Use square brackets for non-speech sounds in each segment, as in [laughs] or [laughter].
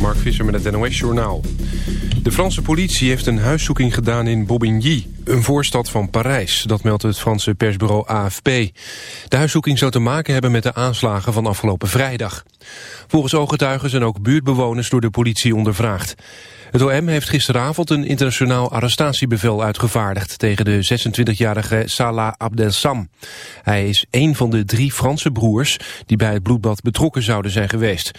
Mark Visser met het NOS-journaal. De Franse politie heeft een huiszoeking gedaan in Bobigny, een voorstad van Parijs. Dat meldt het Franse persbureau AFP. De huiszoeking zou te maken hebben met de aanslagen van afgelopen vrijdag. Volgens ooggetuigen zijn ook buurtbewoners door de politie ondervraagd. Het OM heeft gisteravond een internationaal arrestatiebevel uitgevaardigd tegen de 26-jarige Salah Abdelsam. Hij is een van de drie Franse broers die bij het bloedbad betrokken zouden zijn geweest.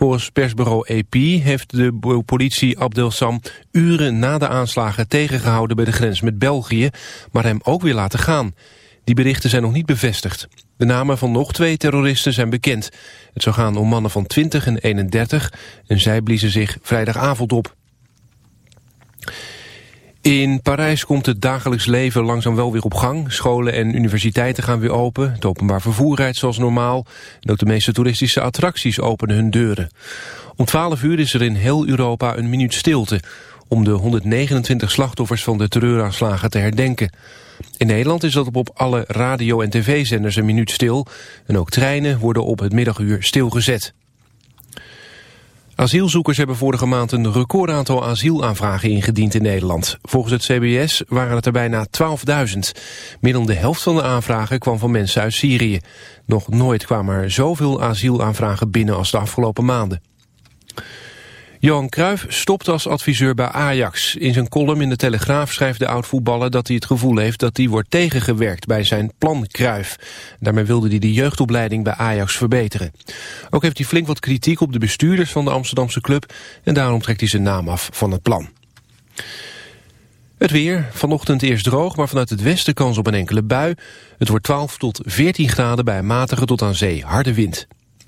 Volgens persbureau AP heeft de politie Abdelsam uren na de aanslagen tegengehouden bij de grens met België, maar hem ook weer laten gaan. Die berichten zijn nog niet bevestigd. De namen van nog twee terroristen zijn bekend. Het zou gaan om mannen van 20 en 31 en zij bliezen zich vrijdagavond op. In Parijs komt het dagelijks leven langzaam wel weer op gang. Scholen en universiteiten gaan weer open. Het openbaar vervoer rijdt zoals normaal. En ook de meeste toeristische attracties openen hun deuren. Om 12 uur is er in heel Europa een minuut stilte... om de 129 slachtoffers van de terreuraanslagen te herdenken. In Nederland is dat op alle radio- en tv-zenders een minuut stil. En ook treinen worden op het middaguur stilgezet. Asielzoekers hebben vorige maand een recordaantal asielaanvragen ingediend in Nederland. Volgens het CBS waren het er bijna 12.000. Meer dan de helft van de aanvragen kwam van mensen uit Syrië. Nog nooit kwamen er zoveel asielaanvragen binnen als de afgelopen maanden. Johan Cruijff stopt als adviseur bij Ajax. In zijn column in de Telegraaf schrijft de oud-voetballer dat hij het gevoel heeft dat hij wordt tegengewerkt bij zijn plan Cruijff. Daarmee wilde hij de jeugdopleiding bij Ajax verbeteren. Ook heeft hij flink wat kritiek op de bestuurders van de Amsterdamse club en daarom trekt hij zijn naam af van het plan. Het weer, vanochtend eerst droog, maar vanuit het westen kans op een enkele bui. Het wordt 12 tot 14 graden bij matige tot aan zee harde wind.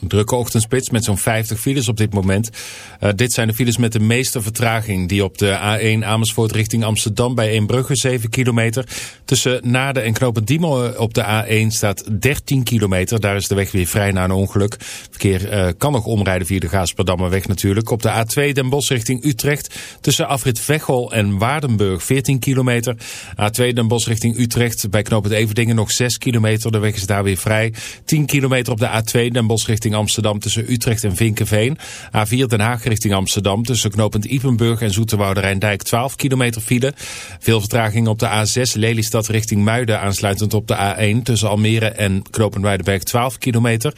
Een drukke ochtendspits met zo'n 50 files op dit moment. Uh, dit zijn de files met de meeste vertraging. Die op de A1 Amersfoort richting Amsterdam bij Eembrugge 7 kilometer. Tussen Naden en Knopendiemen op de A1 staat 13 kilometer. Daar is de weg weer vrij na een ongeluk. Verkeer uh, kan nog omrijden via de Gaasperdammerweg natuurlijk. Op de A2 Den Bosch richting Utrecht. Tussen Afrit Veghel en Waardenburg 14 kilometer. A2 Den Bosch richting Utrecht. Bij Knopend Everdingen nog 6 kilometer. De weg is daar weer vrij. 10 kilometer op de A2 Den Bosch richting Amsterdam tussen Utrecht en Vinkenveen. A4 Den Haag richting Amsterdam tussen knooppunt Ipenburg en Zoeterwoude Rijndijk 12 kilometer file. Veel vertraging op de A6 Lelystad richting Muiden aansluitend op de A1 tussen Almere en knooppunt Weidenberg 12 kilometer.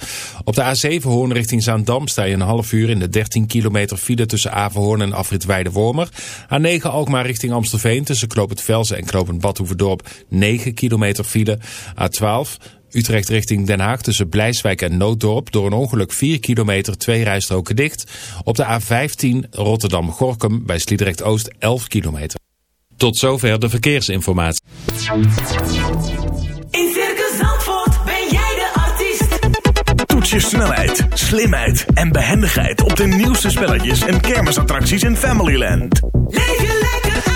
Op de A7 Hoorn richting Zaandam sta je een half uur in de 13 kilometer file tussen Averhoorn en Afrit Weidewormer. A9 Alkmaar richting Amstelveen tussen knooppunt Velzen en knooppunt Badhoevedorp 9 kilometer file. A12 Utrecht richting Den Haag tussen Blijswijk en Nooddorp. Door een ongeluk 4 kilometer, twee rijstroken dicht. Op de A15 Rotterdam-Gorkum bij Sliedrecht-Oost 11 kilometer. Tot zover de verkeersinformatie. In Circus Zandvoort ben jij de artiest. Toets je snelheid, slimheid en behendigheid op de nieuwste spelletjes en kermisattracties in Familyland. Leef je lekker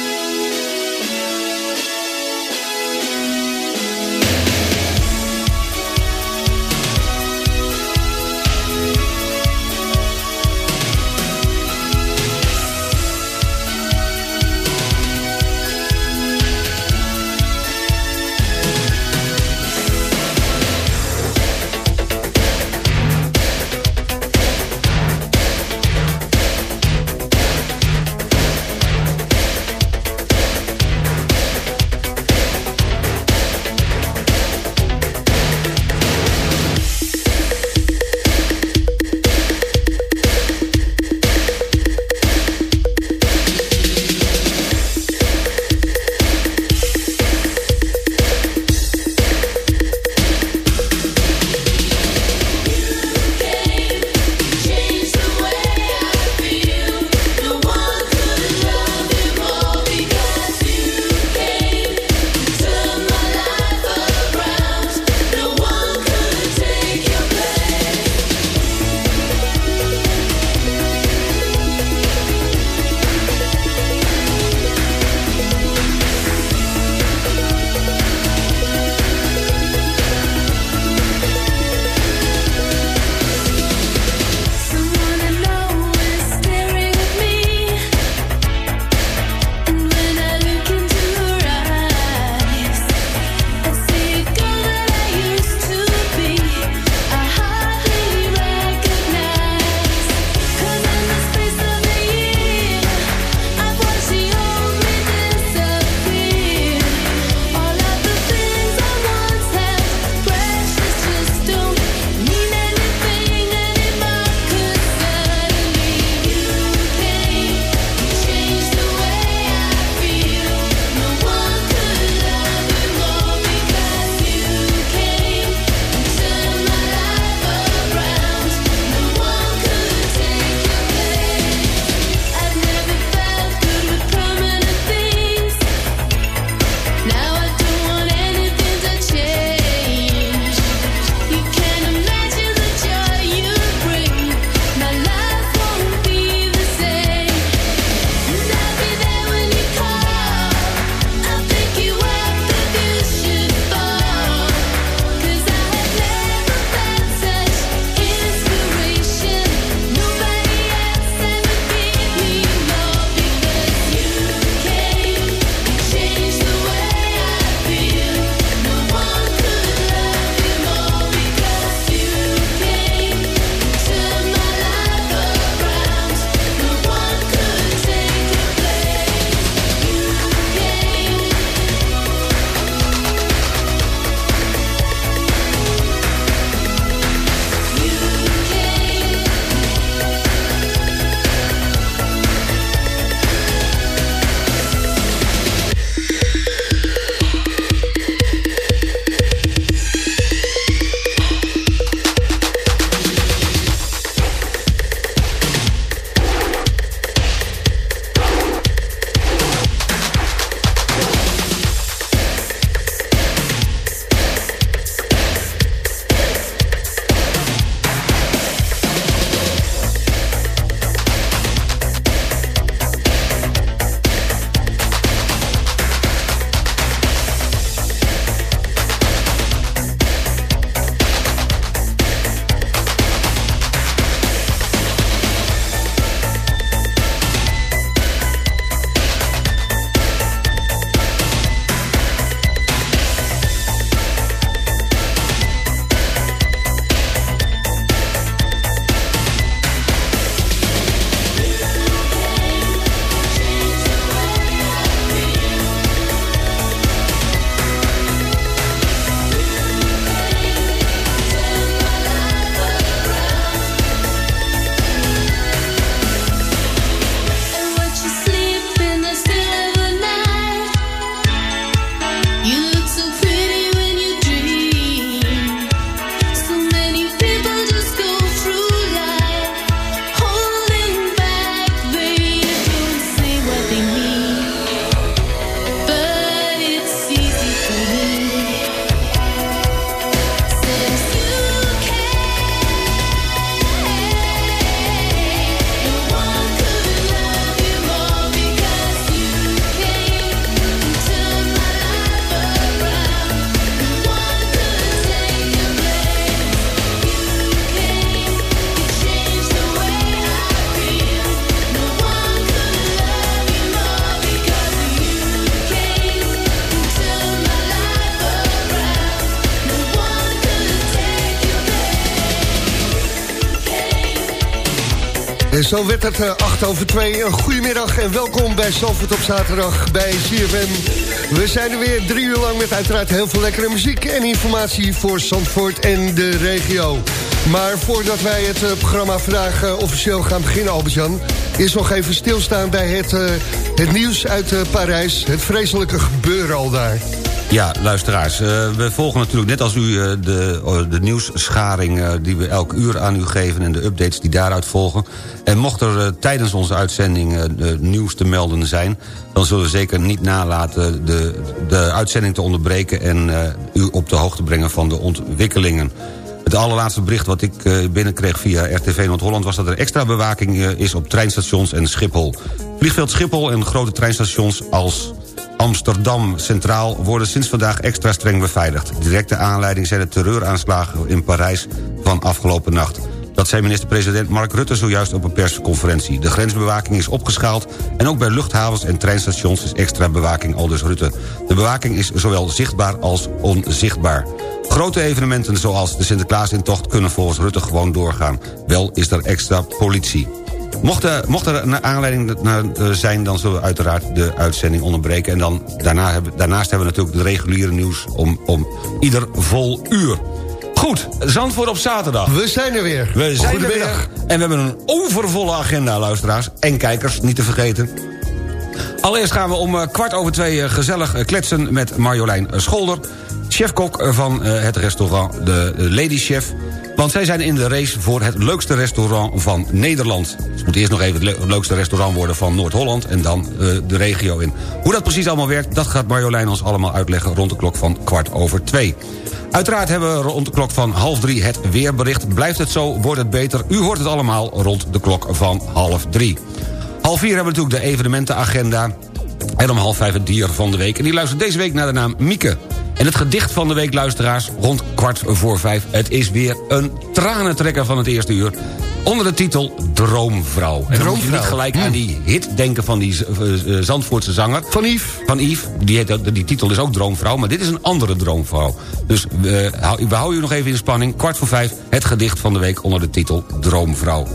Zo werd het uh, 8 over 2. Een goedemiddag en welkom bij Zalvoort op zaterdag bij CFM. We zijn er weer drie uur lang met uiteraard heel veel lekkere muziek... en informatie voor Zandvoort en de regio. Maar voordat wij het uh, programma vandaag uh, officieel gaan beginnen, Albert-Jan... is nog even stilstaan bij het, het nieuws uit Parijs. Het vreselijke gebeuren al daar. Ja, luisteraars, uh, we volgen natuurlijk net als u uh, de, uh, de nieuwsscharing... die we elk uur aan u geven en de updates die daaruit volgen. En mocht er tijdens onze uitzending nieuws te melden zijn... dan zullen we zeker niet nalaten de, de uitzending te onderbreken... en u op de hoogte brengen van de ontwikkelingen. Het allerlaatste bericht wat ik binnenkreeg via RTV Noord-Holland... was dat er extra bewaking is op treinstations en Schiphol. Vliegveld Schiphol en grote treinstations als Amsterdam Centraal worden sinds vandaag extra streng beveiligd. Directe aanleiding zijn de terreuraanslagen in Parijs van afgelopen nacht. Dat zei minister-president Mark Rutte zojuist op een persconferentie. De grensbewaking is opgeschaald en ook bij luchthavens en treinstations is extra bewaking aldus Rutte. De bewaking is zowel zichtbaar als onzichtbaar. Grote evenementen zoals de Sinterklaasintocht kunnen volgens Rutte gewoon doorgaan. Wel is er extra politie. Mocht er, mocht er een aanleiding zijn, dan zullen we uiteraard de uitzending onderbreken. En dan, daarna hebben, daarnaast hebben we natuurlijk de reguliere nieuws om, om ieder vol uur. Goed, Zandvoort op zaterdag. We zijn er weer. We zijn er weer. En we hebben een overvolle agenda, luisteraars. En kijkers, niet te vergeten. Allereerst gaan we om kwart over twee gezellig kletsen met Marjolein Scholder... chefkok van het restaurant De Lady Chef... Want zij zijn in de race voor het leukste restaurant van Nederland. Het moet eerst nog even het leukste restaurant worden van Noord-Holland... en dan uh, de regio in. Hoe dat precies allemaal werkt, dat gaat Marjolein ons allemaal uitleggen... rond de klok van kwart over twee. Uiteraard hebben we rond de klok van half drie het weerbericht. Blijft het zo, wordt het beter. U hoort het allemaal rond de klok van half drie. Half vier hebben we natuurlijk de evenementenagenda... En om half vijf het dier van de week. En die luistert deze week naar de naam Mieke. En het gedicht van de week, luisteraars, rond kwart voor vijf. Het is weer een tranentrekker van het eerste uur. Onder de titel Droomvrouw. En dan moet je niet gelijk aan die hit denken van die uh, Zandvoortse zanger. Van Yves. Van Yves. Die, heet, die titel is ook Droomvrouw, maar dit is een andere Droomvrouw. Dus we, we houden u nog even in spanning. Kwart voor vijf, het gedicht van de week onder de titel Droomvrouw.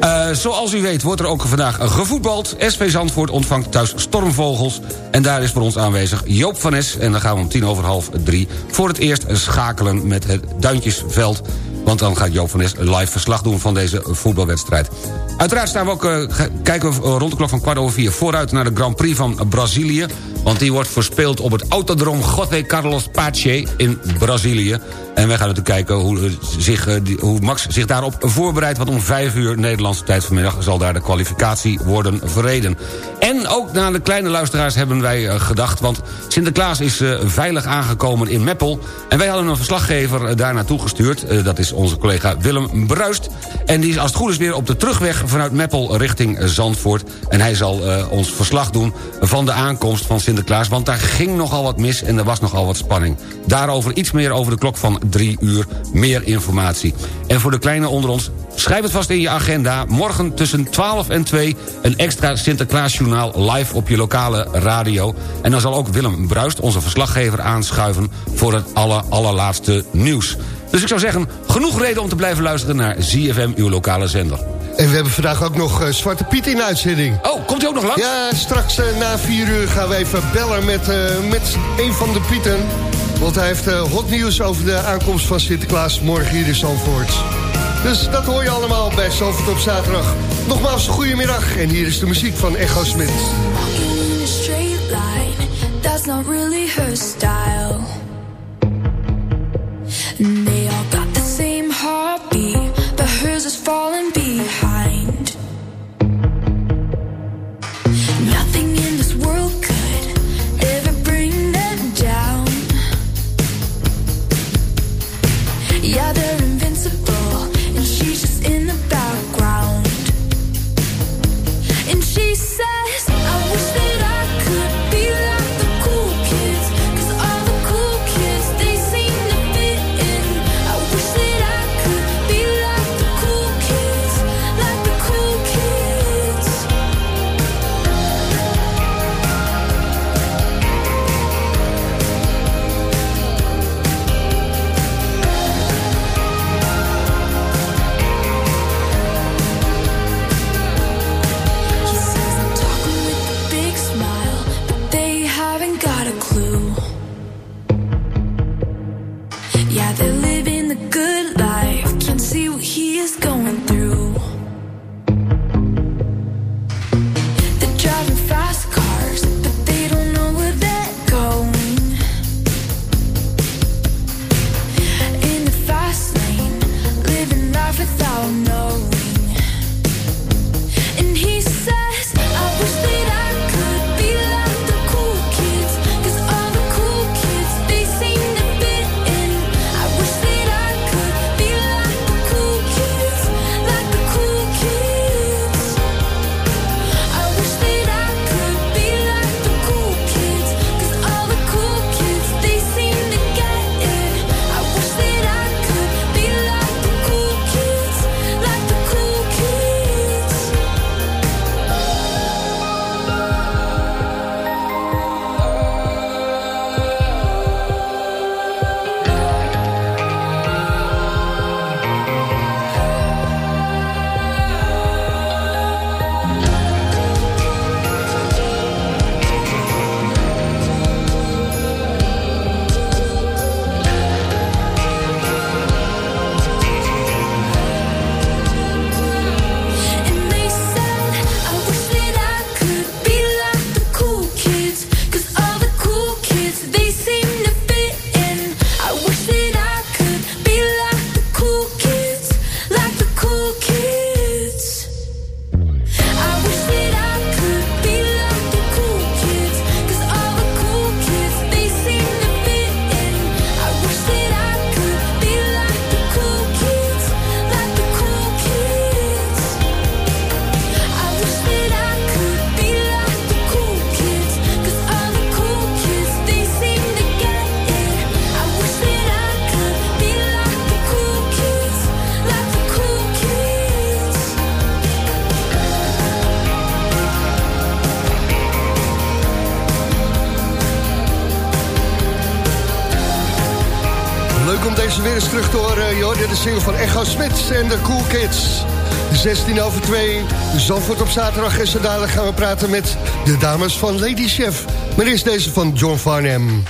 Uh, zoals u weet wordt er ook vandaag gevoetbald. SV Zandvoort ontvangt thuis Stormvogels. En daar is voor ons aanwezig Joop van Es. En dan gaan we om tien over half drie voor het eerst schakelen met het Duintjesveld. Want dan gaat Joop van Es live verslag doen van deze voetbalwedstrijd. Uiteraard staan we ook, uh, kijken we rond de klok van kwart over vier... vooruit naar de Grand Prix van Brazilië. Want die wordt verspeeld op het Autodroom José Carlos Pache in Brazilië. En wij gaan natuurlijk kijken hoe, zich, hoe Max zich daarop voorbereidt... want om vijf uur Nederlandse tijd vanmiddag... zal daar de kwalificatie worden verreden. En ook naar de kleine luisteraars hebben wij gedacht... want Sinterklaas is veilig aangekomen in Meppel... en wij hadden een verslaggever daar naartoe gestuurd. Dat is onze collega Willem Bruist. En die is als het goed is weer op de terugweg vanuit Meppel richting Zandvoort. En hij zal ons verslag doen van de aankomst van Sinterklaas... want daar ging nogal wat mis en er was nogal wat spanning. Daarover iets meer over de klok van drie uur meer informatie. En voor de kleine onder ons, schrijf het vast in je agenda. Morgen tussen 12 en 2 een extra Sinterklaasjournaal live op je lokale radio. En dan zal ook Willem Bruist, onze verslaggever, aanschuiven... voor het aller, allerlaatste nieuws. Dus ik zou zeggen, genoeg reden om te blijven luisteren naar ZFM, uw lokale zender. En we hebben vandaag ook nog uh, Zwarte Piet in de uitzending. Oh, komt hij ook nog langs? Ja, straks uh, na vier uur gaan we even bellen met, uh, met een van de Pieten. Want hij heeft uh, hot nieuws over de aankomst van Sinterklaas morgen hier in Zandvoort. Dus dat hoor je allemaal bij Zandvoort op zaterdag. Nogmaals, goedemiddag en hier is de muziek van Echo Smit. That's not really her style. They all got the same heartbeat, but hers is falling weer terug te horen. Eh, joh, de single van Echo Smits en de Cool Kids. 16 over 2, Zandvoort op zaterdag. En zo dadelijk gaan we praten met de dames van Lady Chef. Maar is deze van John Farnham.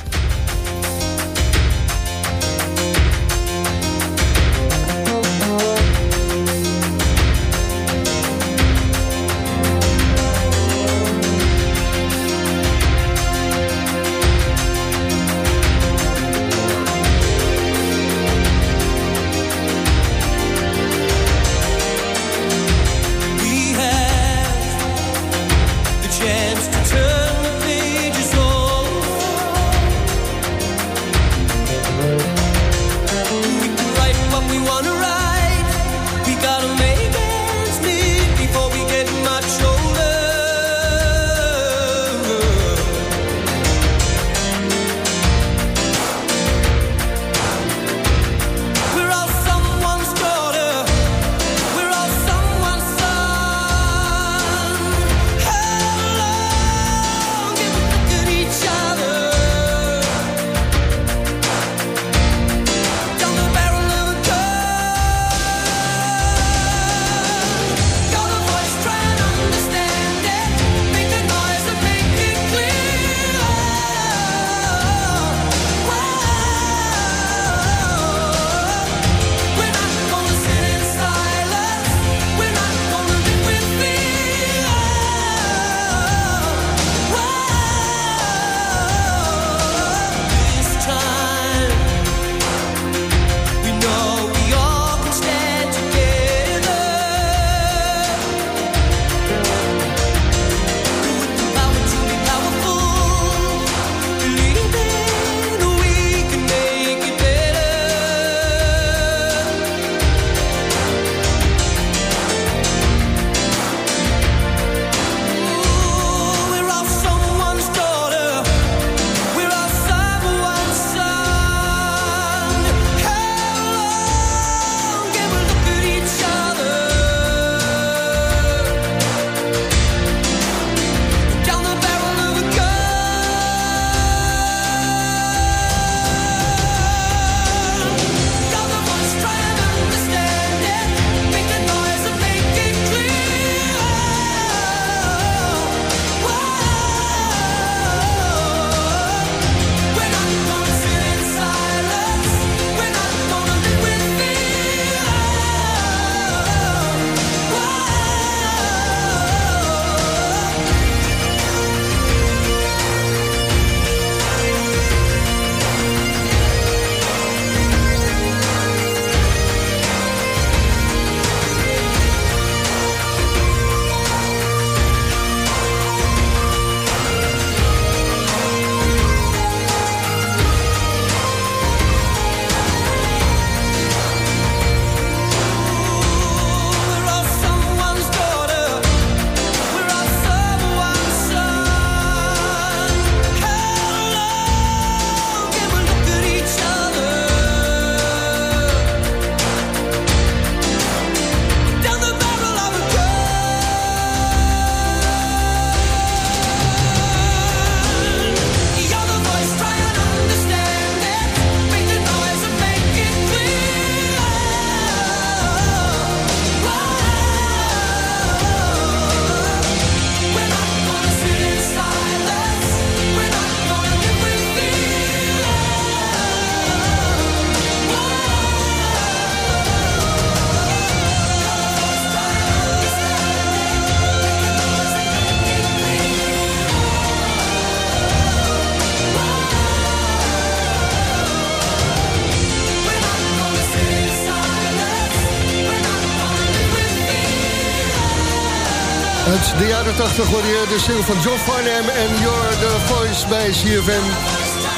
Prachtig eh, de single van John Farnham en You're eh, The Voice bij CFM.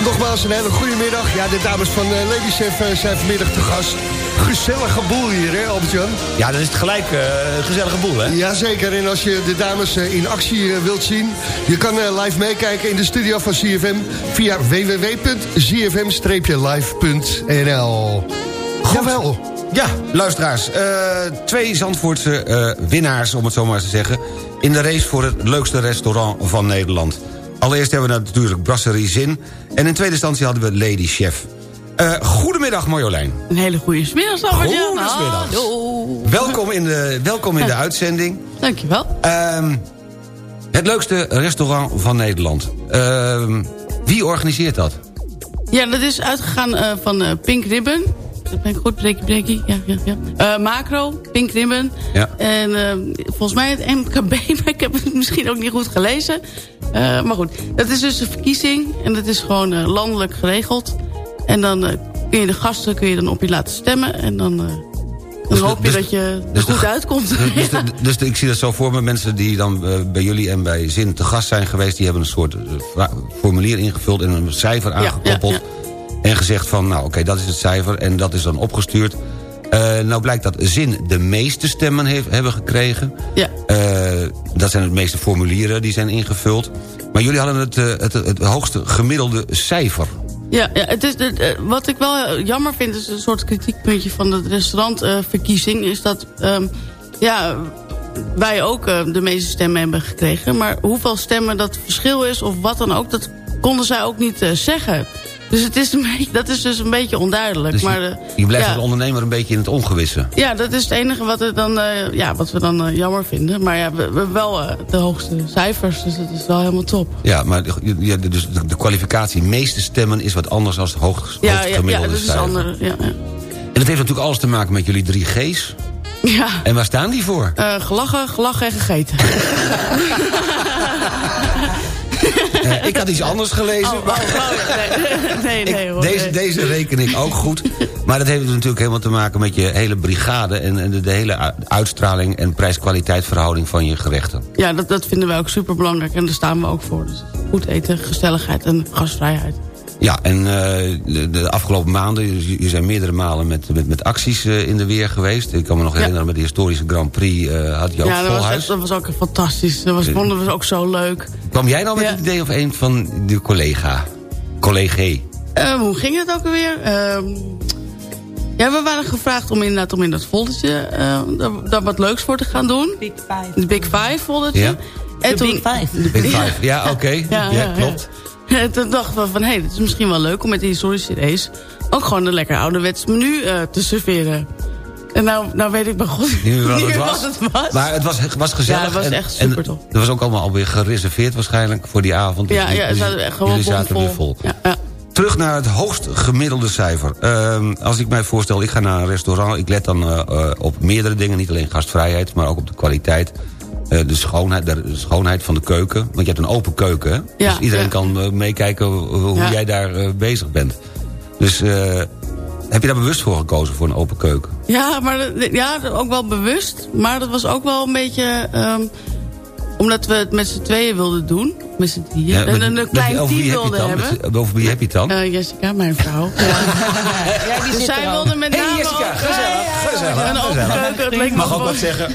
Nogmaals een hele goede middag. Ja, de dames van eh, Lady Chef zijn vanmiddag te gast. Gezellige boel hier, hè Albert-Jan? Ja, dat is het gelijk uh, gezellige boel, hè? Jazeker, en als je de dames in actie wilt zien... je kan live meekijken in de studio van CFM... via www.cfm-live.nl Geweldig. Ja, luisteraars. Eh, twee Zandvoortse eh, winnaars, om het zo maar te zeggen... in de race voor het leukste restaurant van Nederland. Allereerst hebben we natuurlijk Brasserie Zin... en in tweede instantie hadden we Lady Chef. Uh, goedemiddag Marjolein. Een hele goede smiddag. Goedemiddag. Welkom in de, welkom in de uitzending. Dankjewel. Ehm, het leukste restaurant van Nederland. Ehm, wie organiseert dat? Ja, dat is uitgegaan van Pink Ribbon. Dat ben ik goed, breakie, breakie. Ja, ja, ja. Eh, macro, Pink Ribbon. Ja. En eh, volgens mij het MKB, [laughs] maar ik heb het misschien ook niet goed gelezen. Eh, maar goed, dat is dus een verkiezing. En dat is gewoon landelijk geregeld. En dan kun je de gasten kun je dan op je laten stemmen. En dan, dan Dus hoop je dus- dat je er dus goed uitkomt. Dus, [laughs] dus, Ja. de- dus de- ik zie dat zo voor me. Mensen die dan bij jullie en bij Zin te gast zijn geweest... die hebben een soort formulier ingevuld en een cijfer aangekoppeld. ja, En gezegd van, nou oké, dat is het cijfer. En dat is dan opgestuurd. Eh, nou blijkt dat Zin de meeste stemmen heeft, hebben gekregen. Ja. Eh, dat zijn de meeste formulieren die zijn ingevuld. Maar jullie hadden het, eh, het, het hoogste gemiddelde cijfer. Ja, ja het is, het, wat ik wel jammer vind, is een soort kritiekpuntje van de restaurantverkiezing, is dat ehm, ja, wij ook de meeste stemmen hebben gekregen. Maar hoeveel stemmen dat verschil is, of wat dan ook, dat konden zij ook niet zeggen. Dus het is een beetje, [laughs] dat is dus een beetje onduidelijk. Dus maar, je, eh, je blijft ja, als ondernemer een beetje in het ongewisse. ja, dat is het enige wat, we dan, eh, ja, wat we dan eh, jammer vinden. Maar ja, we, we hebben wel de hoogste cijfers, dus dat is wel helemaal top. Ja, maar de, ja, dus de, de kwalificatie meeste stemmen is wat anders dan het hoogst, Ja, hoogst ja, ja, gemiddelde dat is cijfer. ander. Ja, ja. En dat heeft natuurlijk alles te maken met jullie drie G's. [laughs] ja. En waar staan die voor? Gelachen, gelachen en gegeten. [laughs] [laughs] Ik had iets anders gelezen. Oh, oh, oh, nee, nee, [laughs] nee, Ik- hoor. deze, deze reken ik ook goed. Maar dat heeft natuurlijk helemaal te maken met je hele brigade... en, en de, de hele uitstraling en prijs-kwaliteit verhouding van je gerechten. Ja, dat, dat vinden wij ook super belangrijk en daar staan we ook voor. Dus goed eten, gezelligheid en gastvrijheid. Ja, en eh, de, de afgelopen maanden, je, je zijn meerdere malen met, met, met acties eh, in de weer geweest. Ik kan me nog herinneren, met de historische Grand Prix eh, had je ook ja, dat was, dat was ook fantastisch. Dat was, vonden we ook zo leuk. Kwam jij nou met Ja. het idee of een van de collega? Collega. Eh, hoe ging het ook alweer? Ehm, ja, we waren gevraagd om inderdaad om in dat foldertje eh, daar, daar wat leuks voor te gaan doen. Big Five. De Big Five foldertje. Ja. En De Big Five. De Big Five, ja oké. Ja, klopt. En [laughs] toen dachten we van, hé, hey, dit is misschien wel leuk om met die historische race... ook gewoon een lekker ouderwets menu eh, te serveren. En nou, nou weet ik bij god Niet meer wat het was. wat het was. Maar het was, was gezellig. Ja, het was en- echt en supertof. Het was ook allemaal alweer gereserveerd waarschijnlijk voor die avond. Dus ja, ja, jullie- ze hadden echt gewoon zaten bomvol. weer vol. Ja, ja. Terug naar het hoogst gemiddelde cijfer. Ehm, als ik mij voorstel, ik ga naar een restaurant... ik let dan eh, eh, op meerdere dingen. Niet alleen gastvrijheid, maar ook op de kwaliteit. Eh, de, schoonheid, de schoonheid van de keuken. Want je hebt een open keuken, hè? Ja, dus iedereen ja. kan eh, meekijken hoe Ja. jij daar eh, bezig bent. Dus heb je daar bewust voor gekozen, voor een open keuken? Ja, maar ja, ook wel bewust. Maar dat was ook wel een beetje... ehm, omdat we het met z'n tweeën wilden doen. Met z'n drieën. Ja, en een, klein wie team wilden hebben. Met- over wie heb je het dan? Eh, Jessica, mijn vrouw. Ja. [laughs] Ja, die Dus zij wilde met Hey, name Jessica, ook- gezellig, ja. gezellig, Een open gezellig. keuken, het Mag ook wat zeggen. [laughs]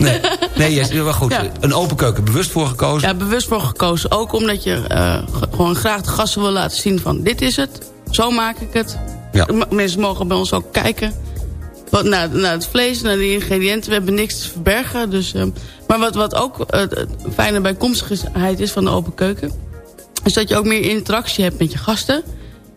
Nee, nee yes, maar goed. Een open keuken, bewust voor gekozen? Ja, bewust voor gekozen. Ook omdat je eh, ge- gewoon graag de gasten wil laten zien van... dit is het, zo maak ik het. Ja. Mensen mogen bij ons ook kijken. Wat, naar, naar het vlees, naar de ingrediënten. We hebben niks te verbergen. Dus, eh, maar wat, wat ook het fijne bijkomstigheid is van de open keuken... is dat je ook meer interactie hebt met je gasten.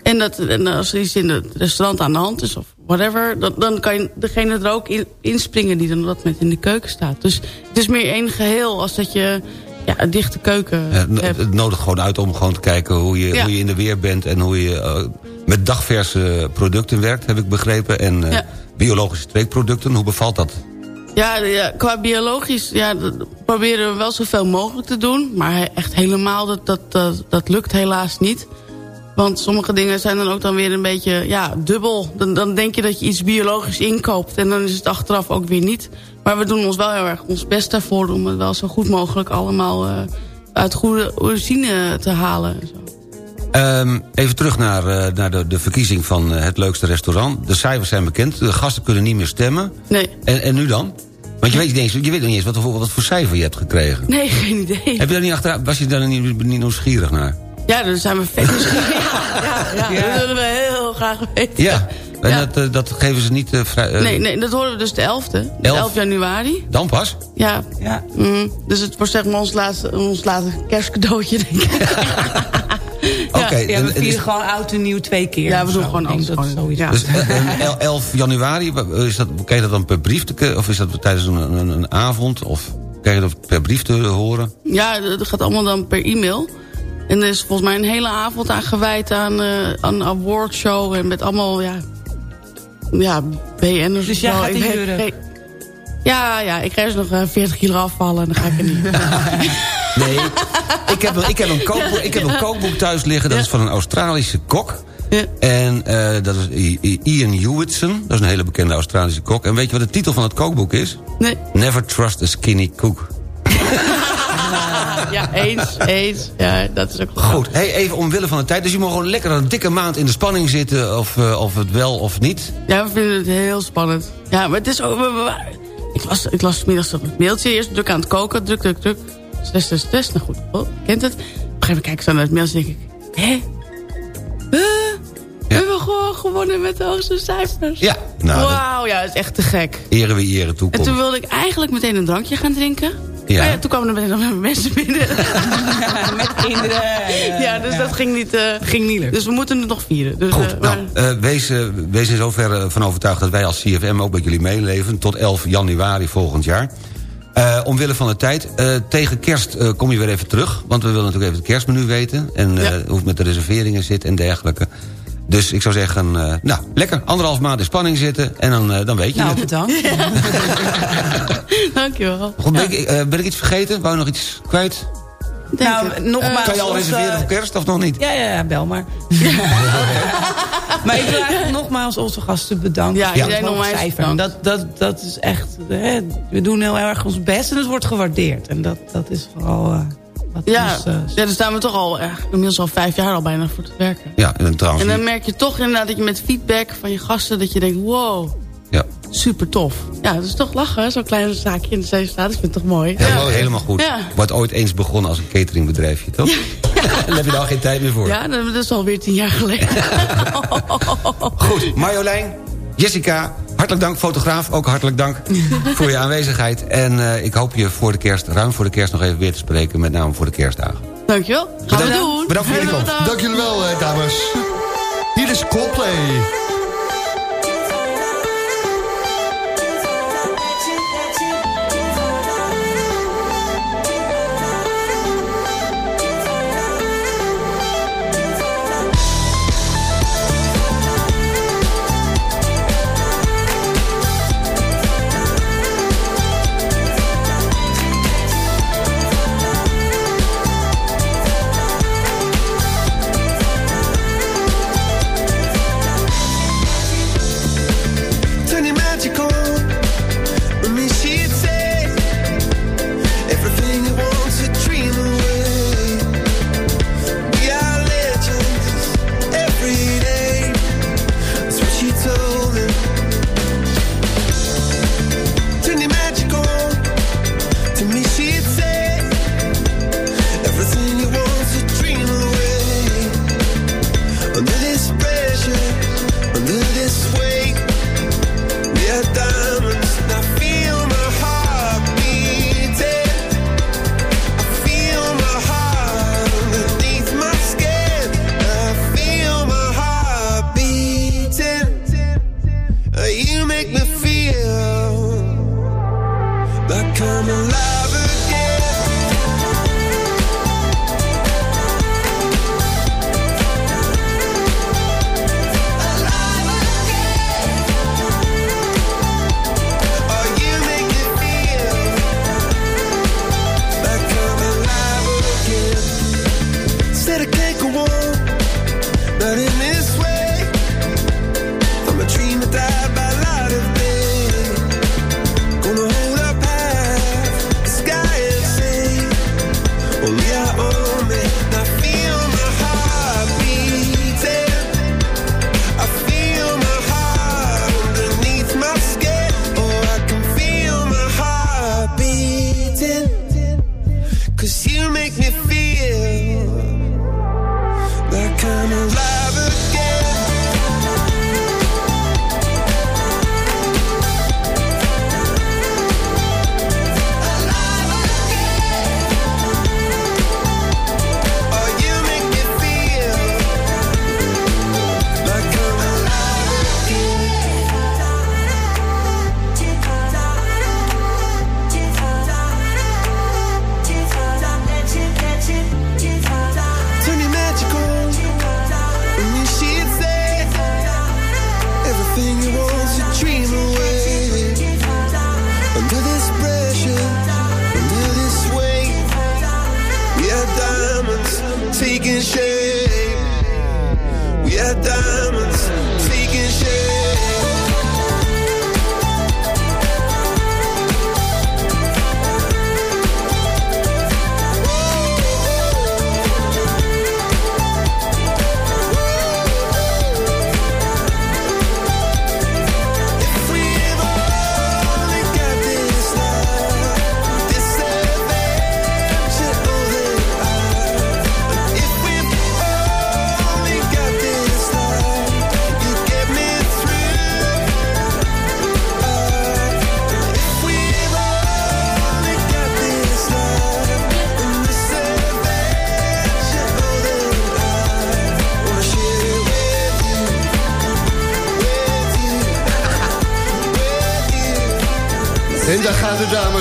En, dat, en als er iets in het restaurant aan de hand is of whatever... dan, dan kan je degene er ook in, inspringen die dan op dat moment in de keuken staat. Dus het is meer één geheel als dat je ja, een dichte keuken Ja, het- nodigt gewoon uit om gewoon te kijken hoe je, Ja. hoe je in de weer bent... en hoe je eh, met dagverse producten werkt, heb ik begrepen. En eh, Ja. biologische streekproducten, hoe bevalt dat? Ja, ja, qua biologisch ja, proberen we wel zoveel mogelijk te doen. Maar echt helemaal, dat, dat, dat, dat lukt helaas niet. Want sommige dingen zijn dan ook dan weer een beetje ja, dubbel. Dan, dan denk je dat je iets biologisch inkoopt. En dan is het achteraf ook weer niet. Maar we doen ons wel heel erg ons best daarvoor... om het wel zo goed mogelijk allemaal eh, uit goede origine te halen. en zo. Ehm, even terug naar, eh, naar de, de verkiezing van eh, het leukste restaurant. De cijfers zijn bekend, de gasten kunnen niet meer stemmen. Nee, En, en nu dan? Want je weet, niet eens, je weet nog niet eens wat, voor- wat voor cijfer je hebt gekregen. nee, geen idee. Heb je daar niet achter, was je daar niet, niet nieuwsgierig naar? Ja, daar zijn we vet nieuwsgierig. ja, ja, ja, dat willen we heel graag weten. Ja, en Ja. Dat, eh, dat geven ze niet eh, vrij... Nee, nee, dat horen we dus de 11e. De Elf. 11 januari. Dan pas? Ja. Ja. Mm, dus het wordt zeg maar ons laatste, ons laatste kerstcadeautje, denk ik. [laughs] Ja, we en vieren is- gewoon oud en nieuw twee keer. Ja, we doen zo. gewoon Ik denk alles. dat Gewoon, zoiets ja. Dus eh, eh, 11 januari, is dat, krijg je dat dan per brief, te, of is dat tijdens een, een, een avond? Of krijg je dat per brief te horen? Ja, dat gaat allemaal dan per e-mail. En er is volgens mij een hele avond aan gewijd aan, eh aan een awardshow. En met allemaal, ja... Ja, BN'ers. Dus jij gaat nee. Ja, ja, ik ga eens nog eh, 40 kilo afvallen en dan ga ik er niet. [laughs] Nee, ik heb, een- ik, heb een kookboek, ik heb een kookboek thuis liggen. Dat is van een Australische kok. Ja. En eh, dat is Ian Hewitson. Dat is een hele bekende Australische kok. En weet je wat de titel van het kookboek is? Nee. Never trust a skinny cook. Ja, eens, eens. Ja, dat is ook wel Goed, hey, even omwille van de tijd. Dus je mag gewoon lekker een dikke maand in de spanning zitten... of, eh, of het wel of niet. Ja, we vinden het heel spannend. Ja, maar het is ook... ik, las, ik las vanmiddag een mailtje. Eerst druk aan het koken. Druk, druk, druk. Test, test, test. Nou goed, oh, kent het. Op een gegeven moment kijk ik zo naar het mailtje en denk ik... Hè? Huh? We hebben gewoon gewonnen met de hoogste cijfers. Ja, nou, dat Wauw, ja, dat is echt te gek. eren wie eren En toekomt. toen wilde ik eigenlijk meteen een drankje gaan drinken. Ja. Maar ja, toen kwamen er meteen nog [laughs] mensen binnen. [laughs] Met kinderen. ja, dus dat ging niet, eh, ging niet. Dus we moeten het nog vieren. Dus, Goed, eh, nou, maar- eh, wees, wees in zoverre van overtuigd dat wij als CFM ook met jullie meeleven... tot 11 januari volgend jaar. Eh, omwille van de tijd, eh, tegen kerst eh, kom je weer even terug... want we willen natuurlijk even het kerstmenu weten... en eh, Ja. hoe het met de reserveringen zit en dergelijke. Dus ik zou zeggen, eh, nou, lekker anderhalf maand in spanning zitten... en dan, eh, dan weet je Nou, het. bedankt. [laughs] [laughs] Dankjewel. Goed, ben, ik, ben ik iets vergeten? Wou je nog iets kwijt? Denk Nou, ik. nogmaals. kan je al reserveren voor kerst of nog niet? Ja, ja, ja, bel maar. [laughs] maar ik wil eigenlijk nogmaals onze gasten bedanken. Ja, voor iedereen onwijs cijfer. Dat, dat, dat is echt... Hè, we doen heel erg ons best en het wordt gewaardeerd. En dat, dat is vooral... eh, wat Ja, ons, eh, ja, daar staan we toch al echt, inmiddels al vijf jaar al bijna voor te werken. Ja, en trouwens... En dan merk je toch inderdaad dat je met feedback van je gasten... dat je denkt, wow, ja. super tof. Ja, dat is toch lachen, hè, zo'n klein zaakje in de Zeestraat. Ik vind het toch mooi. Helemaal, helemaal goed. Ja. Wordt ooit eens begonnen als een cateringbedrijfje, toch? [laughs] Daar heb je daar geen tijd meer voor. Ja, dat is alweer tien jaar geleden. [laughs] Goed, Marjolein, Jessica, hartelijk dank. Fotograaf, ook hartelijk dank voor je aanwezigheid. En eh, ik hoop je voor de kerst, ruim voor de kerst nog even weer te spreken. Met name voor de kerstdagen. Dankjewel. Gaan we doen. Bedankt voor jullie komst. Dank jullie wel, eh, dames. Hier is Coldplay.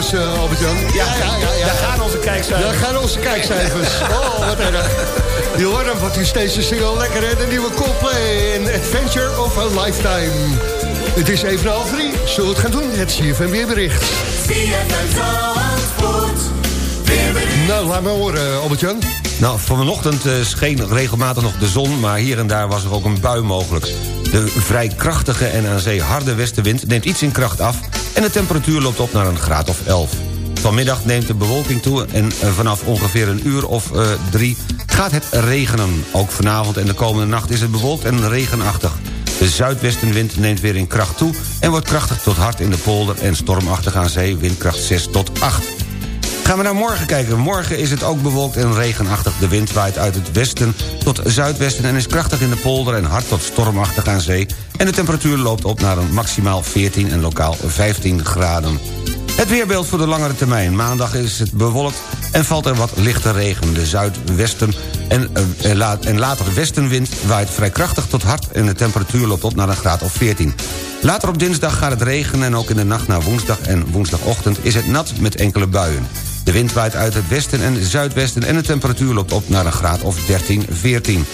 Gaan de dames, eh, Albert-Jan. Ja, daar gaan onze kijkcijfers. Daar gaan onze kijkcijfers. Oh, wat erg. Je hoort hem, die is deze single lekker, hè? De nieuwe Coldplay in Adventure of a Lifetime. Het is even half drie. Zullen we het gaan doen? Het CFM weerbericht. Nou, laat me horen, Albert-Jan. Nou, vanochtend eh, scheen regelmatig nog de zon... maar hier en daar was er ook een bui mogelijk. De vrij krachtige en aan zee harde westenwind neemt iets in kracht af... en de temperatuur loopt op naar een graad of 11. Vanmiddag neemt de bewolking toe en eh, vanaf ongeveer een uur of eh, drie gaat het regenen. Ook vanavond en de komende nacht is het bewolkt en regenachtig. De zuidwestenwind neemt weer in kracht toe... en wordt krachtig tot hard in de polder en stormachtig aan zee... windkracht 6 tot 8. Gaan we naar morgen kijken. Morgen is het ook bewolkt en regenachtig. De wind waait uit het westen tot zuidwesten... en is krachtig in de polder en hard tot stormachtig aan zee. En de temperatuur loopt op naar een maximaal 14 en lokaal 15 graden. Het weerbeeld voor de langere termijn. Maandag is het bewolkt en valt er wat lichte regen. De zuidwesten en, eh, en later westenwind waait vrij krachtig tot hard... en de temperatuur loopt op naar een graad of 14. Later op dinsdag gaat het regenen en ook in de nacht naar woensdag en woensdagochtend is het nat met enkele buien. De wind waait uit het westen en zuidwesten en de temperatuur loopt op naar een graad of 13, 14.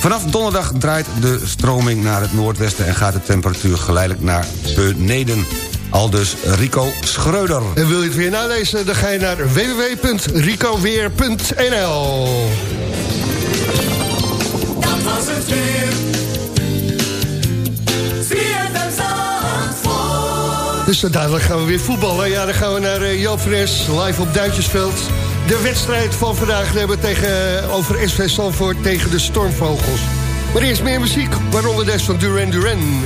Vanaf donderdag draait de stroming naar het noordwesten... en gaat de temperatuur geleidelijk naar beneden. Aldus Rico Schreuder. En wil je het weer nalezen, dan ga je naar www.ricoweer.nl Dat was het weer. Dus dadelijk gaan we weer voetballen. Ja, dan gaan we naar uh, Fres, live op Duintjesveld. De wedstrijd van vandaag hebben we tegen, eh, over SV Zandvoort tegen de Stormvogels. Maar eerst meer muziek, waaronder des van Duran Duran.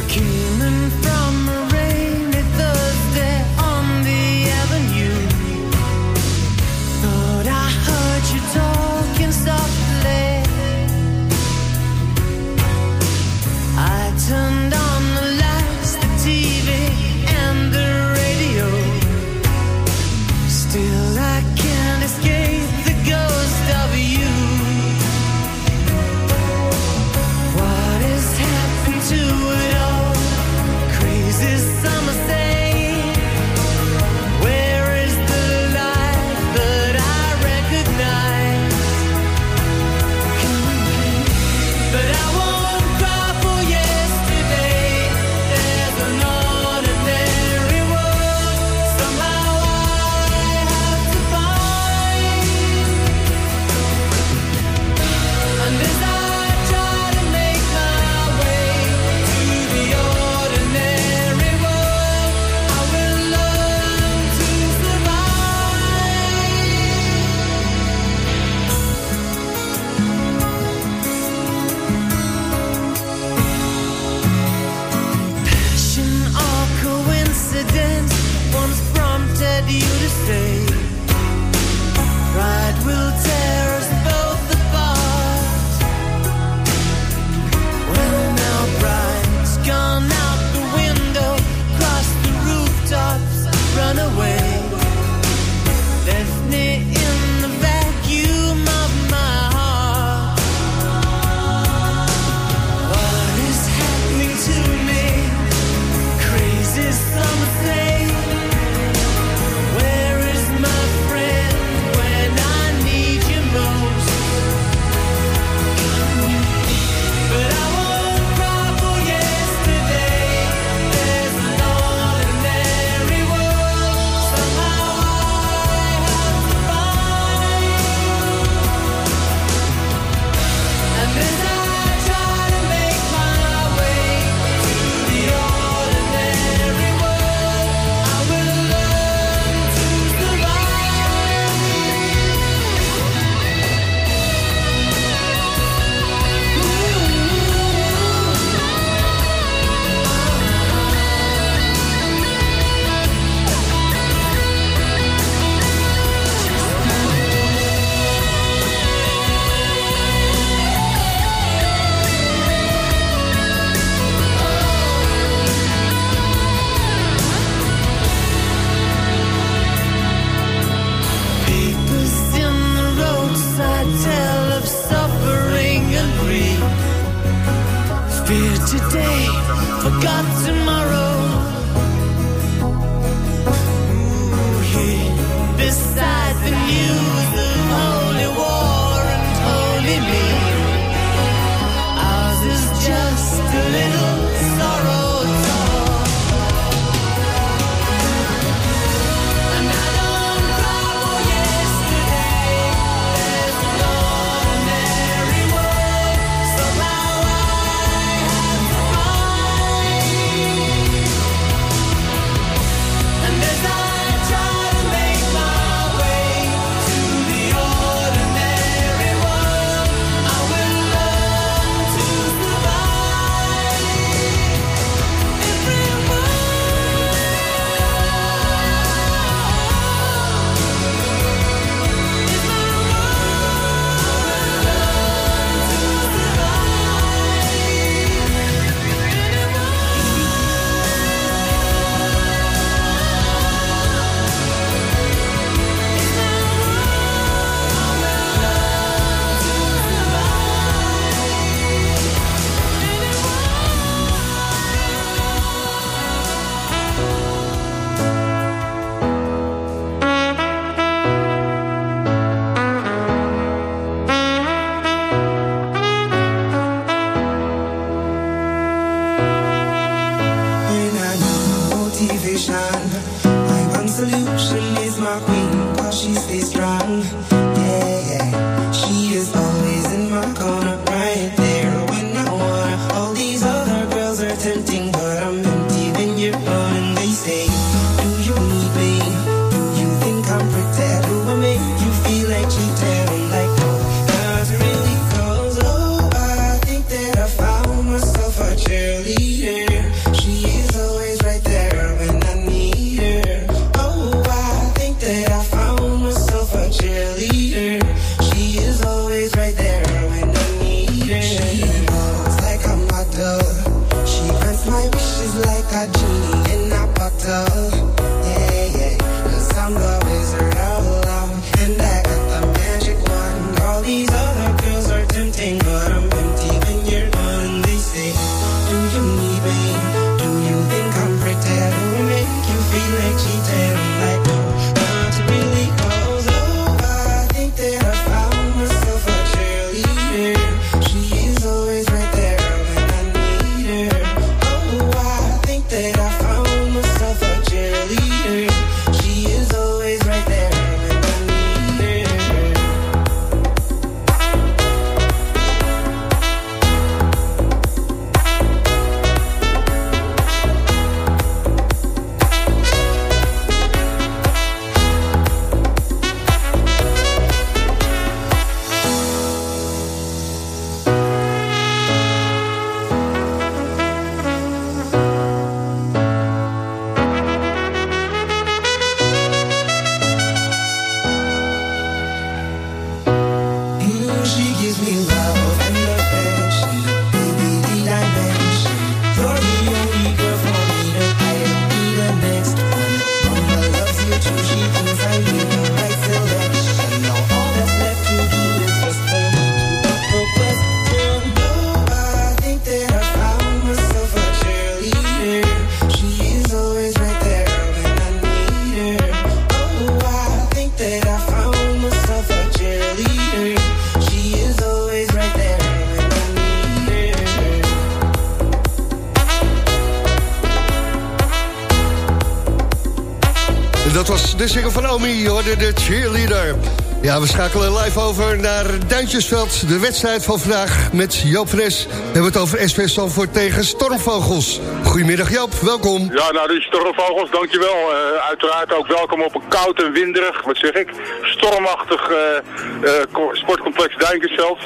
cheerleader. Ja, we schakelen live over naar Duintjesveld. De wedstrijd van vandaag met Joop Fres. We hebben het over SV voor tegen Stormvogels. Goedemiddag Joop, welkom. Ja, nou dus Stormvogels, dankjewel. Uh, uiteraard ook welkom op een koud en winderig, wat zeg ik, stormachtig eh, eh, sportcomplex Duintjesveld.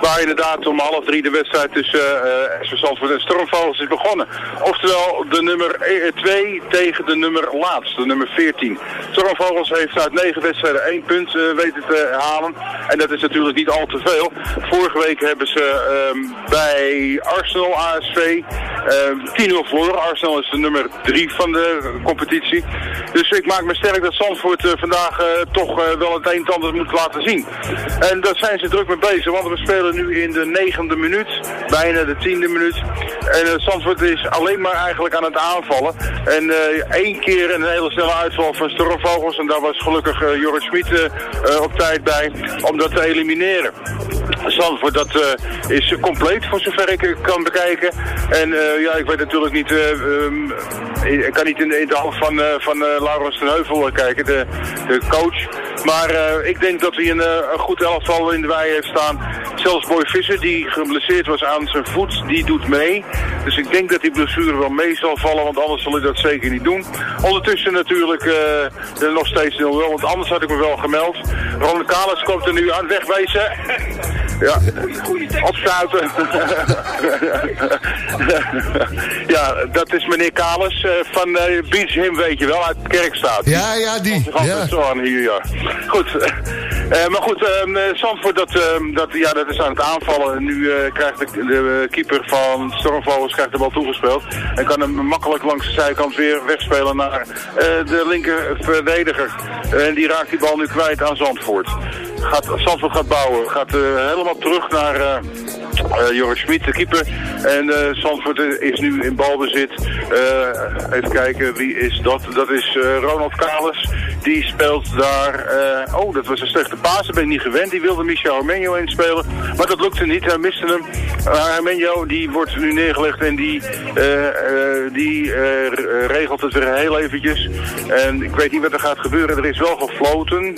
Waar inderdaad om half drie de wedstrijd tussen uh, Zandvoort en Stormvogels is begonnen. Oftewel de nummer eh, 2 tegen de nummer laatst, de nummer 14. Stormvogels heeft uit negen wedstrijden één punt eh, weten te halen. En dat is natuurlijk niet al te veel. Vorige week hebben ze ehm, bij Arsenal ASV ehm 10-0 verloren. Arsenal is de nummer 3 van de competitie. Dus ik maak me sterk dat Zandvoort eh, vandaag eh, toch eh, wel het een en moet laten zien. En daar zijn ze druk mee bezig, want we spelen nu in de negende minuut, bijna de tiende minuut. En Zandvoort is alleen maar eigenlijk aan het aanvallen. En één keer een hele snelle uitval van Stormvogels. En daar was gelukkig eh, Jorrit Schmid op tijd bij om dat te elimineren. Zandvoort, dat is compleet voor zover ik kan bekijken. En ja, ik weet natuurlijk niet, eh, ehm, ik kan niet in, de- in de hand van, eh, van eh, Laurens ten Heuvel eh, kijken, de, de coach. Maar eh, ik denk dat hij een, eh, een goed elftal in de wei heeft staan. Zelfs Boy Visser, die geblesseerd was aan zijn voet, die doet mee. Dus ik denk dat die blessure wel mee zal vallen, want anders zal hij dat zeker niet doen. Ondertussen natuurlijk eh, nog steeds 0-0, want anders had ik me wel gemeld. Ron Kalis komt er nu aan wegwezen. [laughs] Ja, opstuiten. [laughs] [laughs] [laughs] ja, dat is meneer Kalis eh, van eh Beach Him, weet je wel, uit Kerkstraat. Ja, ja, die. Ja. Zo aan hier, ja. Goed. Eh, maar goed, ehm, eh, Zandvoort, dat, ehm, dat, ja, dat is aan het aanvallen. En nu eh, krijgt de, keeper van Stormvogels krijgt de bal toegespeeld. En kan hem makkelijk langs de zijkant weer wegspelen naar de linker verdediger. En die raakt die bal nu kwijt aan Zandvoort. Gaat, Zandvoort gaat bouwen. Gaat helemaal terug naar... Joris Schmid, de keeper. En eh Zandvoort is nu in balbezit. Even kijken, wie is dat? Dat is Ronald Kalis. Die speelt daar... oh, dat was een slechte Dat ben ik niet gewend. Die wilde Michel Armenio inspelen. Maar dat lukte niet. Hij miste hem. Uh, Armenio die wordt nu neergelegd en die, eh, eh, die eh, re- regelt het weer heel eventjes. En ik weet niet wat er gaat gebeuren. Er is wel gefloten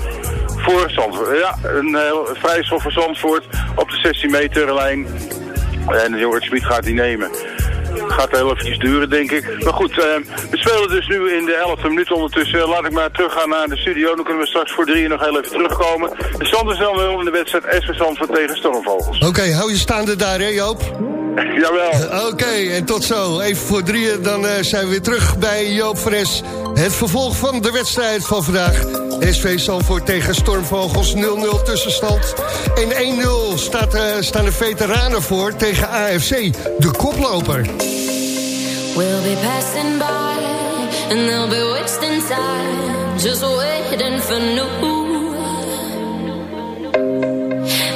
voor Zandvoort. Ja, een vrij schot voor Zandvoort op de 16 meter lijn. En Jorrit Schmid gaat die nemen. Gaat heel eventjes duren, denk ik. Maar goed, eh, we spelen dus nu in de 11e minuut ondertussen. Laat ik maar teruggaan naar de studio. Dan kunnen we straks voor drieën nog heel even terugkomen. De stand is dan de wedstrijd SV Zandvoort tegen Stormvogels. Oké, hou je staande daar, hè Joop? Jawel. Oké, en tot zo. Even voor drieën, dan eh, zijn we weer terug bij Joop Fres. Het vervolg van de wedstrijd van vandaag. SV Zandvoort tegen Stormvogels 0-0 tussenstand. En 1-0 staat, eh, staan de veteranen voor tegen AFC, de koploper. We'll be passing by and they'll be wasting time just waiting for new.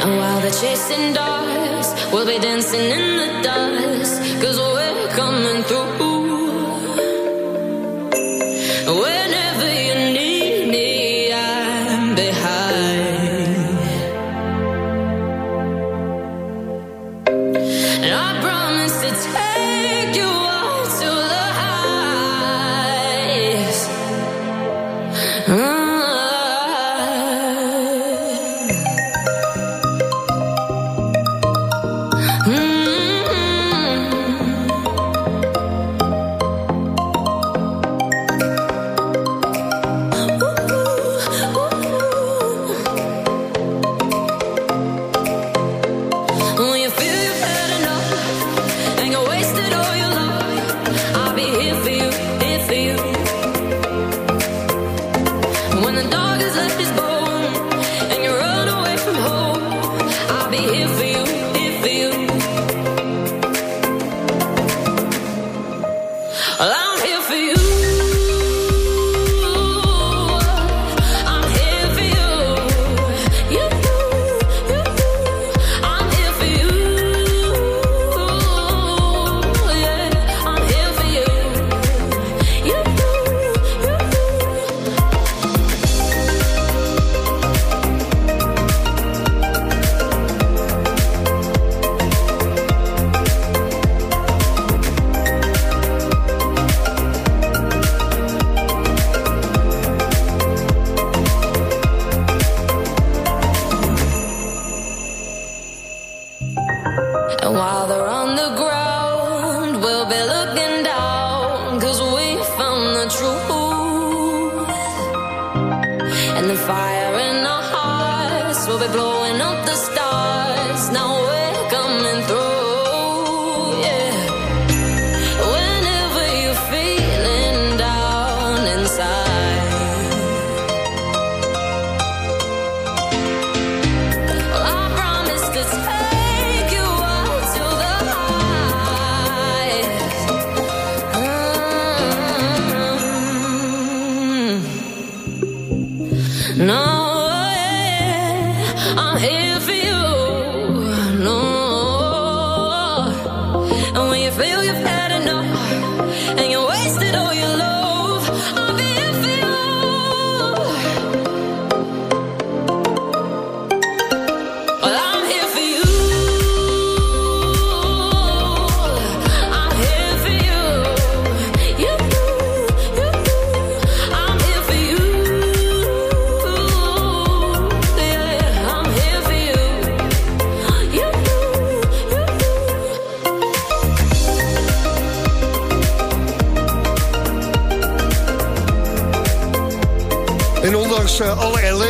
And while they're chasing dogs, we'll be dancing in the dust cause we're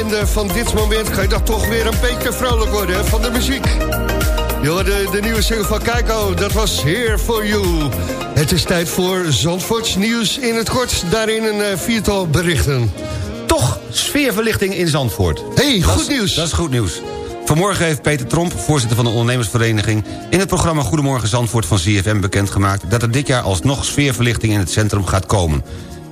ellende van dit moment... kan je dat toch weer een beetje vrolijk worden van de muziek. Je hoorde de nieuwe single van Keiko, dat was Here For You. Het is tijd voor Zandvoorts nieuws in het kort. Daarin een eh, viertal berichten. Toch sfeerverlichting in Zandvoort. hey, Dat goed is- nieuws. Dat is goed nieuws. Vanmorgen heeft Peter Tromp, voorzitter van de ondernemersvereniging... in het programma Goedemorgen Zandvoort van CFM bekendgemaakt... dat er dit jaar alsnog sfeerverlichting in het centrum gaat komen.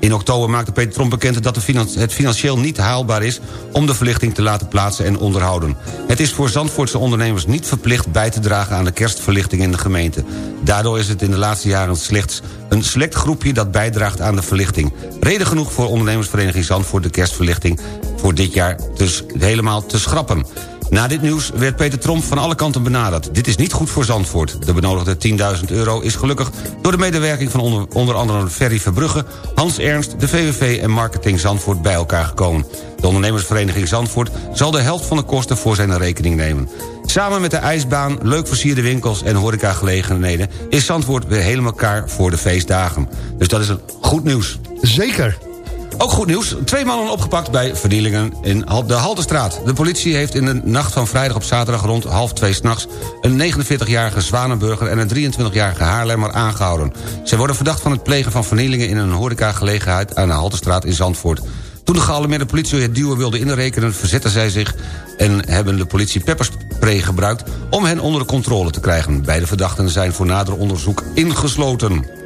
In oktober maakte Peter Tromp bekend dat het financieel niet haalbaar is... om de verlichting te laten plaatsen en onderhouden. Het is voor Zandvoortse ondernemers niet verplicht bij te dragen... aan de kerstverlichting in de gemeente. Daardoor is het in de laatste jaren slechts een select groepje... dat bijdraagt aan de verlichting. Reden genoeg voor ondernemersvereniging Zandvoort... de kerstverlichting voor dit jaar dus helemaal te schrappen. Na dit nieuws werd Peter Tromp van alle kanten benaderd. Dit is niet goed voor Zandvoort. De benodigde 10.000 euro is gelukkig door de medewerking van onder, onder andere Ferry Verbrugge... Hans Ernst, de VVV en Marketing Zandvoort bij elkaar gekomen. De ondernemersvereniging Zandvoort zal de helft van de kosten voor zijn rekening nemen. Samen met de ijsbaan, leuk versierde winkels en horecagelegenheden... is Zandvoort weer helemaal elkaar voor de feestdagen. Dus dat is een goed nieuws. Zeker. Ook goed nieuws. Twee mannen opgepakt bij vernielingen in de Haltestraat. De politie heeft in de nacht van vrijdag op zaterdag rond half twee s'nachts... een 49-jarige Zwanenburger en een 23-jarige Haarlemmer aangehouden. Zij worden verdacht van het plegen van vernielingen... in een horecagelegenheid aan de Haltestraat in Zandvoort. Toen de gealarmeerde politie het duo wilde inrekenen... verzetten zij zich en hebben de politie pepperspray gebruikt... om hen onder de controle te krijgen. Beide verdachten zijn voor nader onderzoek ingesloten.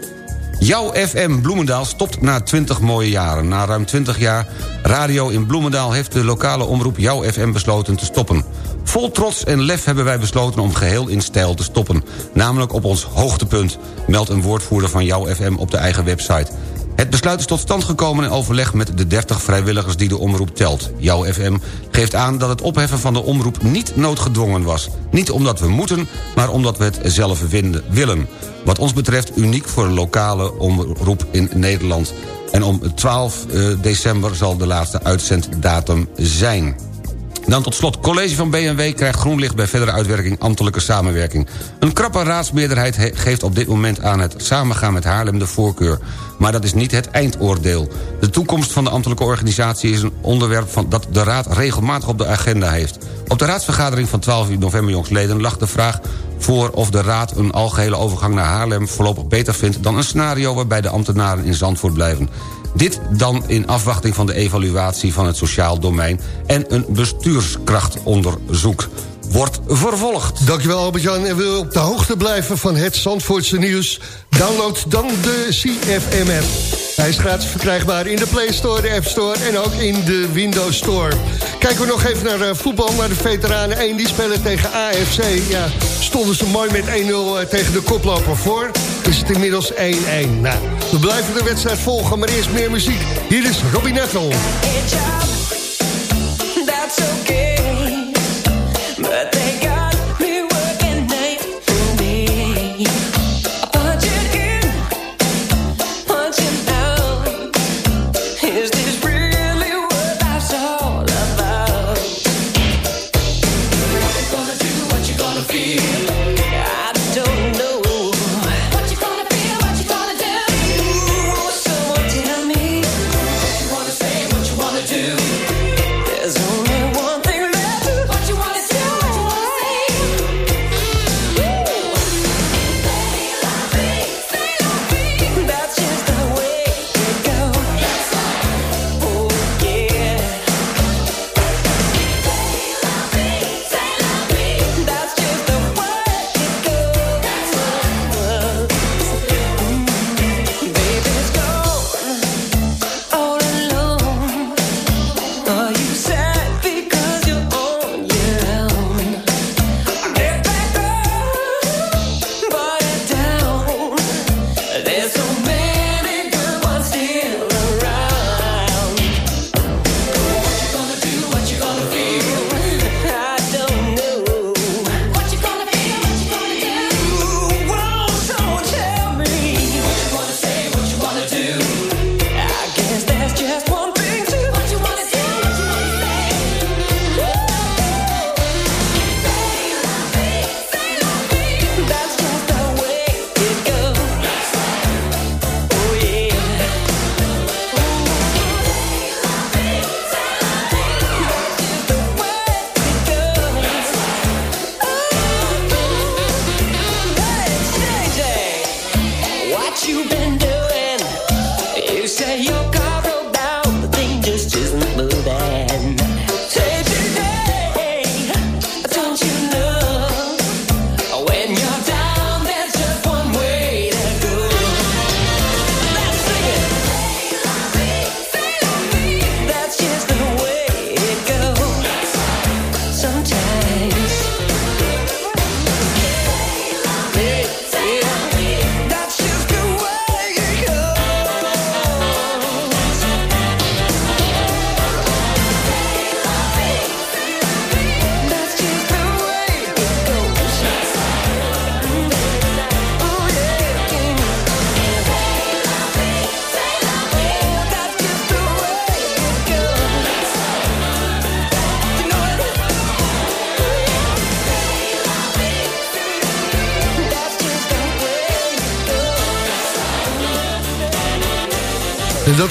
Jouw FM Bloemendaal stopt na 20 mooie jaren. Na ruim 20 jaar radio in Bloemendaal... heeft de lokale omroep Jouw FM besloten te stoppen. Vol trots en lef hebben wij besloten om geheel in stijl te stoppen. Namelijk op ons hoogtepunt, meldt een woordvoerder van Jouw FM op de eigen website. Het besluit is tot stand gekomen in overleg met de 30 vrijwilligers die de omroep telt. Jouw FM geeft aan dat het opheffen van de omroep niet noodgedwongen was. Niet omdat we moeten, maar omdat we het zelf vinden, willen. Wat ons betreft uniek voor een lokale omroep in Nederland. En om 12 eh, december zal de laatste uitzenddatum zijn. Dan tot slot, college van BMW krijgt groen licht bij verdere uitwerking ambtelijke samenwerking. Een krappe raadsmeerderheid he- geeft op dit moment aan het samengaan met Haarlem de voorkeur. Maar dat is niet het eindoordeel. De toekomst van de ambtelijke organisatie is een onderwerp van dat de raad regelmatig op de agenda heeft. Op de raadsvergadering van 12 november jongsleden lag de vraag voor of de raad een algehele overgang naar Haarlem voorlopig beter vindt dan een scenario waarbij de ambtenaren in Zandvoort blijven. Dit dan in afwachting van de evaluatie van het sociaal domein... en een bestuurskrachtonderzoek wordt vervolgd. Dankjewel Albert-Jan. En wil je op de hoogte blijven van het Zandvoortse nieuws? Download dan de CFM-app. Hij is gratis verkrijgbaar in de Play Store, de App Store en ook in de Windows Store. Kijken we nog even naar eh, voetbal, naar de veteranen 1. Die spelen tegen AFC. Ja, stonden ze mooi met 1-0 eh, tegen de koploper voor. Is het inmiddels 1-1. Nou, we blijven de wedstrijd volgen, maar eerst meer muziek. Hier is Robbie Nettel. That's okay,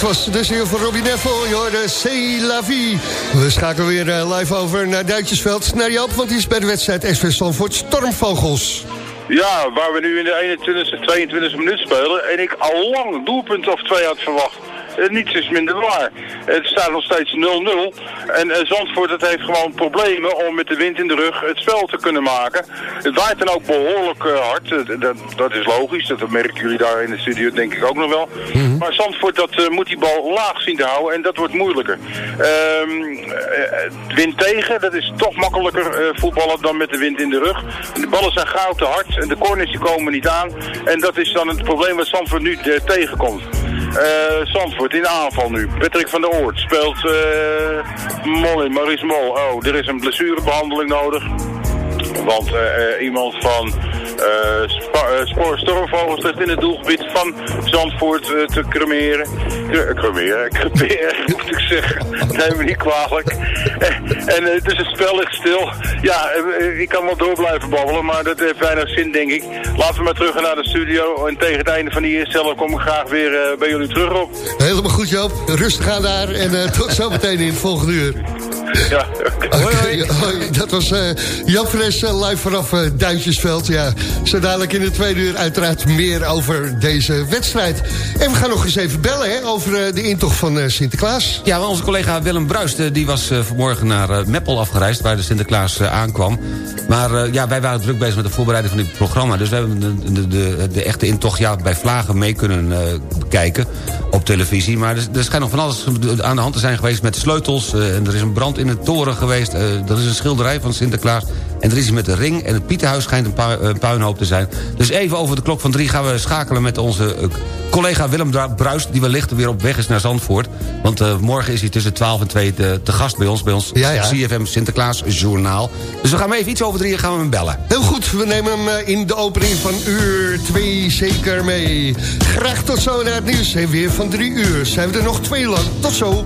was dus heel voor Robbie Neville. Je hoorde C'est la vie. We schakelen weer eh, live over naar Duitsersveld. Naar Joop, want die is bij de wedstrijd SV Stanford Stormvogels. Ja, waar we nu in de 21e, 22e minuut spelen. En ik al lang doelpunt of twee had verwacht. Eh, niets is minder waar. Het staat nog steeds 0-0. En eh, Zandvoort het heeft gewoon problemen om met de wind in de rug het spel te kunnen maken. Het waait dan ook behoorlijk eh, hard. Dat, dat is logisch. Dat merken jullie daar in de studio denk ik ook nog wel. Maar Zandvoort dat, moet die bal laag zien te houden en dat wordt moeilijker. Eh, wind tegen, dat is toch makkelijker voetballen dan met de wind in de rug. De ballen zijn gauw te hard en de corners die komen niet aan. En dat is dan het probleem wat Zandvoort nu tegenkomt. Zandvoort in aanval nu. Patrick van der Oort speelt uh, Molly, Maurice Mol. Oh, er is een blessurebehandeling nodig. Want eh, iemand van Spoor Stormvogels ligt in het doelgebied van Zandvoort eh, te cremeren. Cre- cremeren, [laughs] creperen moet ik zeggen. Neem me niet kwalijk. Eh, en eh, dus het spel ligt stil. Ja, eh, eh, ik kan wel door blijven babbelen, maar dat heeft weinig zin denk ik. Laten we maar terug naar de studio. En tegen het einde van die eerste helft kom ik graag weer eh, bij jullie terug op. Helemaal goed Joop. Rustig aan daar en eh, tot zometeen in het volgende uur. [laughs] Ja, [laughs] hoi. Dat was eh, Jan Fres eh, live vanaf eh, Duintjesveld. Ja, zo dadelijk in de tweede uur uiteraard meer over deze wedstrijd. En we gaan nog eens even bellen hè, over eh, de intocht van eh, Sinterklaas. Ja, onze collega Willem Bruist die was eh, vanmorgen naar Meppel afgereisd... waar de Sinterklaas aankwam. Maar eh, ja, wij waren druk bezig met de voorbereiding van dit programma. Dus we hebben de, de, de, de echte intocht ja, bij Vlagen mee kunnen eh, bekijken op televisie. Maar er, er schijnt nog van alles aan de hand te zijn geweest met sleutels. en er is een brand in de toren geweest. eh, er is een schilderij van Sinterklaas. En er is met de ring. En het Pieterhuis schijnt een pu- eh, puinhoop te zijn. Dus even over de klok van drie gaan we schakelen met onze eh, collega Willem Bruist... die wellicht weer op weg is naar Zandvoort. Want morgen is hij tussen 12 en 2 te, te gast bij ons. Bij ons Ja, ja. CFM Sinterklaas Journaal. Dus we gaan hem even iets over drieën gaan we hem bellen. Heel goed, we nemen hem in de opening van uur 2 zeker mee. Graag tot zo naar het nieuws en weer van drie uur. Zijn we er nog twee lang. Tot zo.